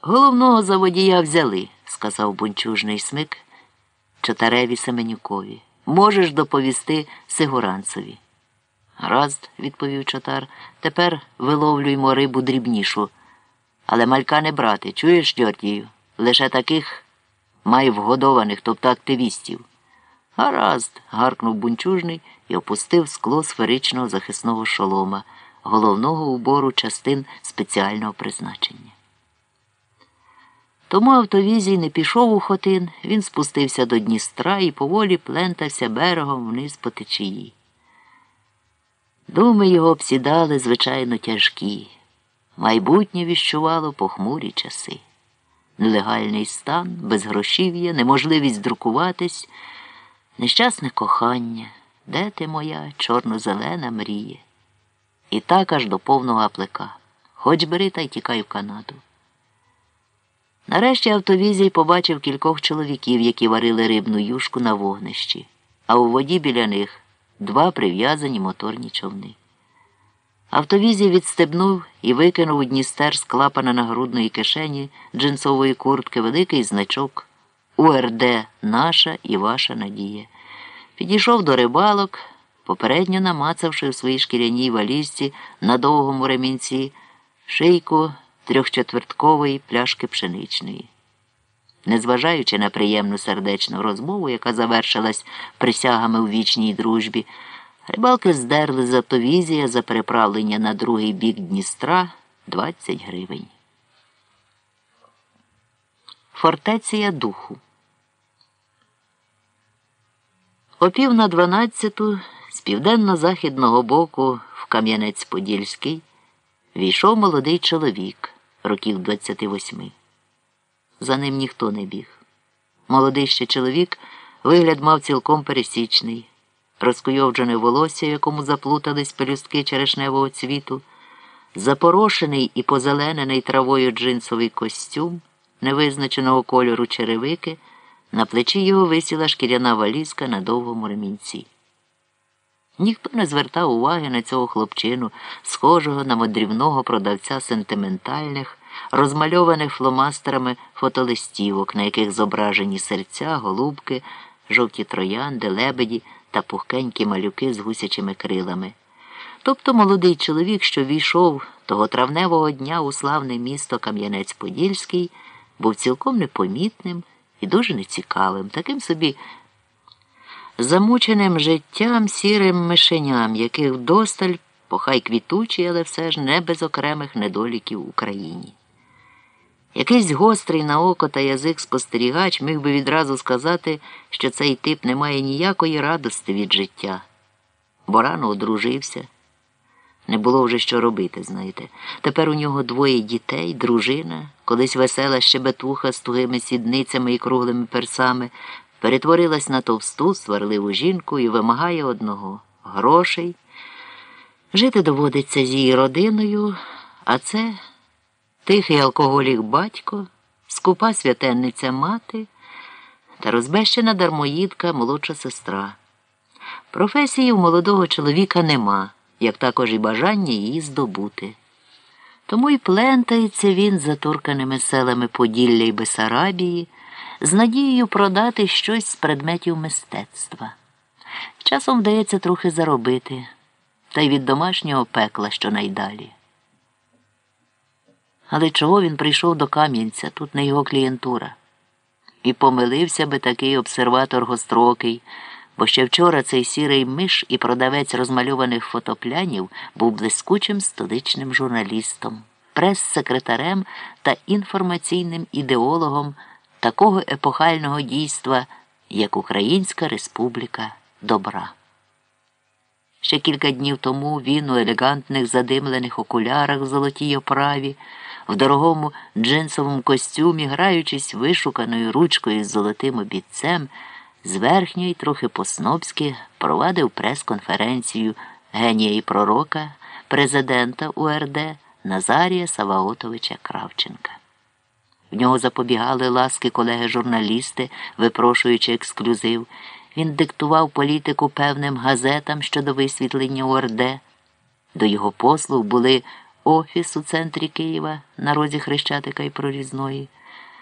Головного за водія взяли, сказав бунчужний смик чотареві Семенюкові. Можеш доповісти Сигуранцеві. Гаразд, відповів чотар, тепер виловлюємо рибу дрібнішу. Але малька не брати, чуєш, Дьортію? Лише таких май вгодованих, тобто активістів. Гаразд, гаркнув бунчужний і опустив скло сферичного захисного шолома, головного убору частин спеціального призначення. Тому автовізій не пішов у хотин, він спустився до Дністра і поволі плентався берегом вниз по течії. Думи його обсідали, звичайно, тяжкі. Майбутнє віщувало похмурі часи. Нелегальний стан, безгрошів'я, неможливість друкуватись, нещасне кохання, де ти моя чорно-зелена мріє. І так аж до повного аплика. Хоч бери та й тікай в Канаду. Нарешті автовізій побачив кількох чоловіків, які варили рибну юшку на вогнищі, а у воді біля них два прив'язані моторні човни. Автовізій відстебнув і викинув у Дністер з клапана нагрудної кишені джинсової куртки великий значок УРД Наша і ваша надія. Підійшов до рибалок, попередньо намацавши в своїй шкіряній валізці на довгому ремінці шийку трьохчетверткової пляшки пшеничної. Незважаючи на приємну сердечну розмову, яка завершилась присягами у вічній дружбі, рибалки здерли з автовізія за переправлення на другий бік Дністра 20 гривень. Фортеція духу. О пів на дванадцяту з південно-західного боку в Кам'янець-Подільський війшов молодий чоловік років 28. За ним ніхто не біг. Молодий ще чоловік вигляд мав цілком пересічний, розкуйовджене волосся, якому заплутались пелюстки черешневого цвіту, запорошений і позеленений травою джинсовий костюм невизначеного кольору черевики, на плечі його висіла шкіряна валізка на довгому ремінці. Ніхто не звертав уваги на цього хлопчину, схожого на модрівного продавця сентиментальних, розмальованих фломастерами фотолистівок, на яких зображені серця, голубки, жовті троянди, лебеді та пухкенькі малюки з гусячими крилами. Тобто молодий чоловік, що війшов того травневого дня у славне місто Кам'янець-Подільський, був цілком непомітним і дуже нецікавим, таким собі замученим життям сірим мишеням, яких вдосталь, похай квітучі, але все ж не без окремих недоліків Україні. Якийсь гострий на око та язик спостерігач міг би відразу сказати, що цей тип не має ніякої радости від життя, бо рано одружився. Не було вже що робити, знаєте. Тепер у нього двоє дітей, дружина, колись весела щебетуха з тугими сідницями і круглими персами, перетворилась на товсту, сварливу жінку і вимагає одного грошей. Жити доводиться з її родиною, а це тихий алкоголік батько, скупа святенниця мати та розбещена дармоїдка молодша сестра. Професії у молодого чоловіка нема, як також і бажання її здобути. Тому й плентається він затурканими селами Поділля й Бесарабії з надією продати щось з предметів мистецтва. Часом вдається трохи заробити, та й від домашнього пекла щонайдалі. Але чого він прийшов до Кам'янця, тут не його клієнтура. І помилився би такий обсерватор гострокий, бо ще вчора цей сірий миш і продавець розмальованих фотоплянів був блискучим столичним журналістом, прес-секретарем та інформаційним ідеологом такого епохального дійства, як Українська Республіка Добра. Ще кілька днів тому він у елегантних задимлених окулярах в золотій оправі, в дорогому джинсовому костюмі, граючись вишуканою ручкою з золотим обідцем, з верхньої, трохи по-снобськи, провадив прес-конференцію генія і пророка, президента УРД Назарія Саваотовича Кравченка. В нього запобігали ласки колеги-журналісти, випрошуючи ексклюзив. Він диктував політику певним газетам щодо висвітлення ОРД. До його послуг були офіс у центрі Києва на розі Хрещатика і Прорізної,